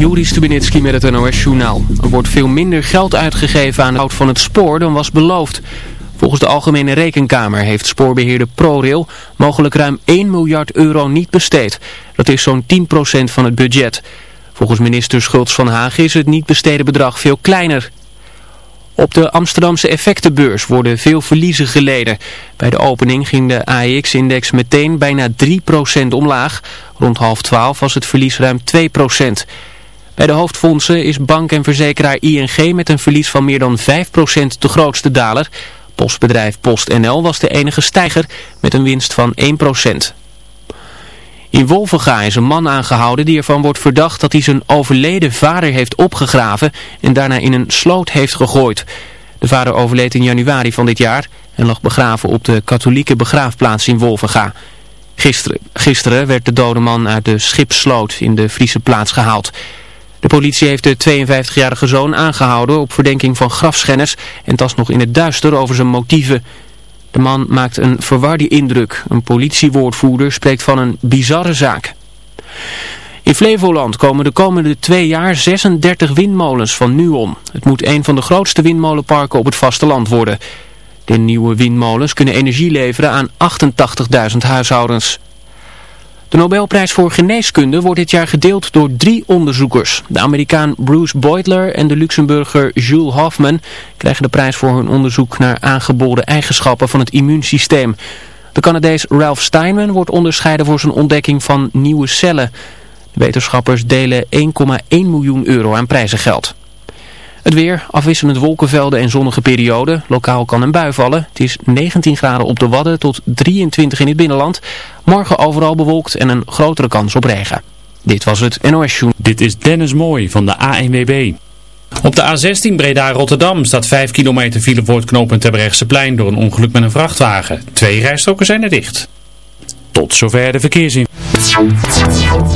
Juri Stubenitski met het NOS-journaal. Er wordt veel minder geld uitgegeven aan het hout van het spoor dan was beloofd. Volgens de Algemene Rekenkamer heeft spoorbeheerder ProRail mogelijk ruim 1 miljard euro niet besteed. Dat is zo'n 10% van het budget. Volgens minister Schultz van Hagen is het niet besteden bedrag veel kleiner. Op de Amsterdamse effectenbeurs worden veel verliezen geleden. Bij de opening ging de AEX-index meteen bijna 3% omlaag. Rond half 12 was het verlies ruim 2%. Bij de hoofdfondsen is bank en verzekeraar ING met een verlies van meer dan 5% de grootste daler. Postbedrijf PostNL was de enige stijger met een winst van 1%. In Wolvenga is een man aangehouden die ervan wordt verdacht dat hij zijn overleden vader heeft opgegraven en daarna in een sloot heeft gegooid. De vader overleed in januari van dit jaar en lag begraven op de katholieke begraafplaats in Wolvenga. Gisteren, gisteren werd de dode man uit de schipsloot in de Friese plaats gehaald. De politie heeft de 52-jarige zoon aangehouden op verdenking van grafschennis en tast nog in het duister over zijn motieven. De man maakt een verwarde indruk. Een politiewoordvoerder spreekt van een bizarre zaak. In Flevoland komen de komende twee jaar 36 windmolens van Nuon. Het moet een van de grootste windmolenparken op het vasteland worden. De nieuwe windmolens kunnen energie leveren aan 88.000 huishoudens. De Nobelprijs voor geneeskunde wordt dit jaar gedeeld door drie onderzoekers. De Amerikaan Bruce Beutler en de Luxemburger Jules Hoffman krijgen de prijs voor hun onderzoek naar aangeboren eigenschappen van het immuunsysteem. De Canadees Ralph Steinman wordt onderscheiden voor zijn ontdekking van nieuwe cellen. De wetenschappers delen 1,1 miljoen euro aan prijzengeld. Het weer, afwisselend wolkenvelden en zonnige perioden. Lokaal kan een bui vallen. Het is 19 graden op de Wadden tot 23 in het binnenland. Morgen overal bewolkt en een grotere kans op regen. Dit was het NOS Joen. Dit is Dennis Mooi van de ANWB. Op de A16 Breda-Rotterdam staat 5 kilometer file voor het knooppunt plein door een ongeluk met een vrachtwagen. Twee rijstroken zijn er dicht. Tot zover de verkeersinformatie.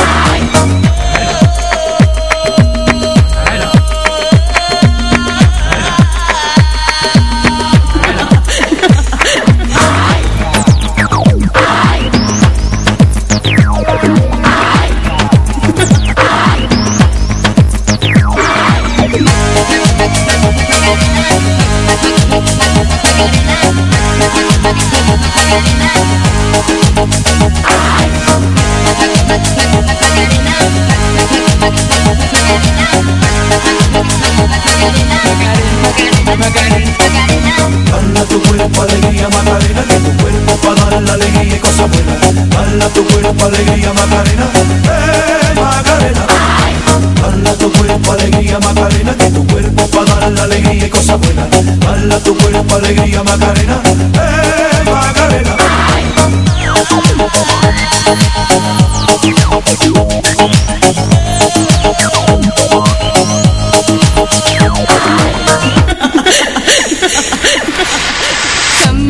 Alegría Macarena, eh Macarena. Dala tu cuerpo alegría Macarena, que tu cuerpo para dar la alegría y cosas buenas. Tu cuerpo alegría Macarena, eh Macarena.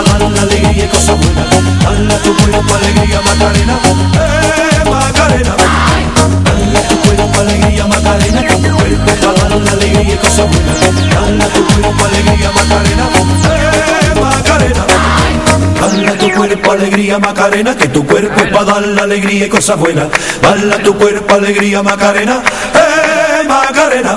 dar la alegría Macarena, eh Macarena. Tu cuerpo alegría Macarena, tu cuerpo la alegría Macarena, eh Macarena. Dala tu cuerpo alegría Macarena, que tu cuerpo es para dar la alegría y cosas buenas. Dala tu cuerpo alegría Macarena, eh Macarena.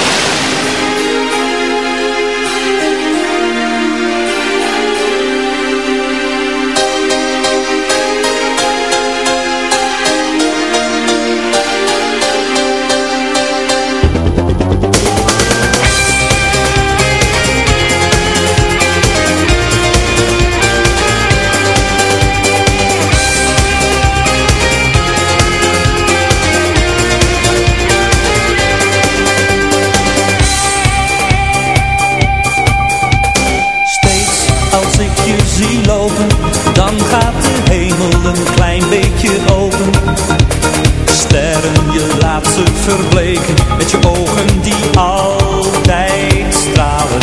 verbleken met je ogen die altijd stralen.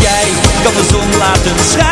Jij kan de zon laten schijnen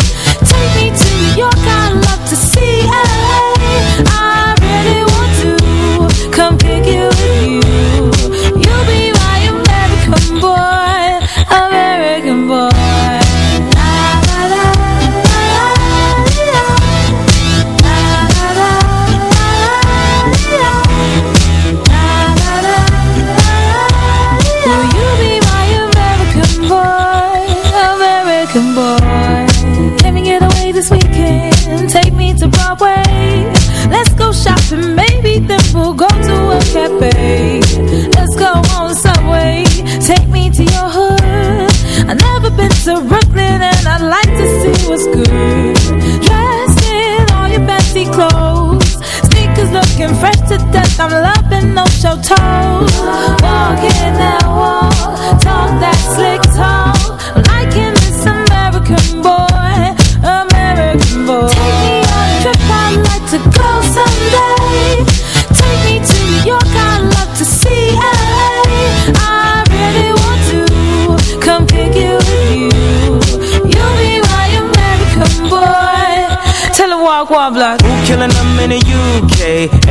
What's good. Dressed in all your fancy clothes. Sneakers looking fresh to death. I'm loving no show toes. Walking that wall, squad. Who killing them in the UK?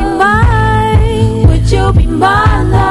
my life.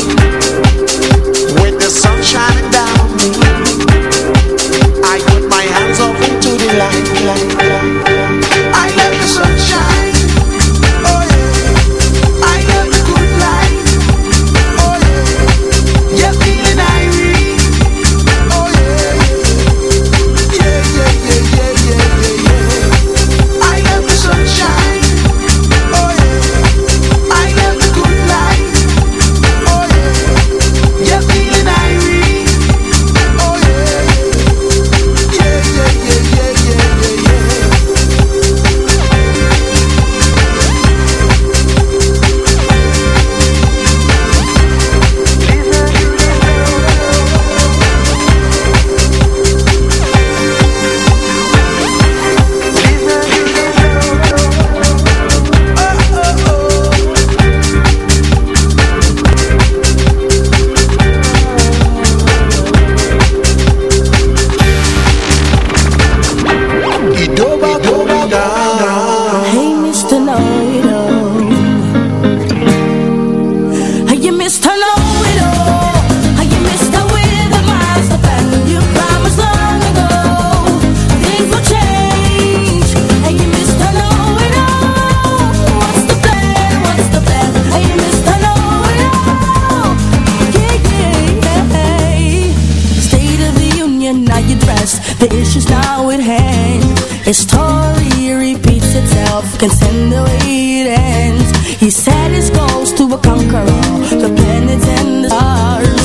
would hang His story repeats itself Can Consider the way it ends. He set his goals to conquer all The planets and the stars.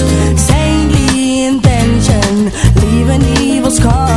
Saintly intention Leave an evil scar.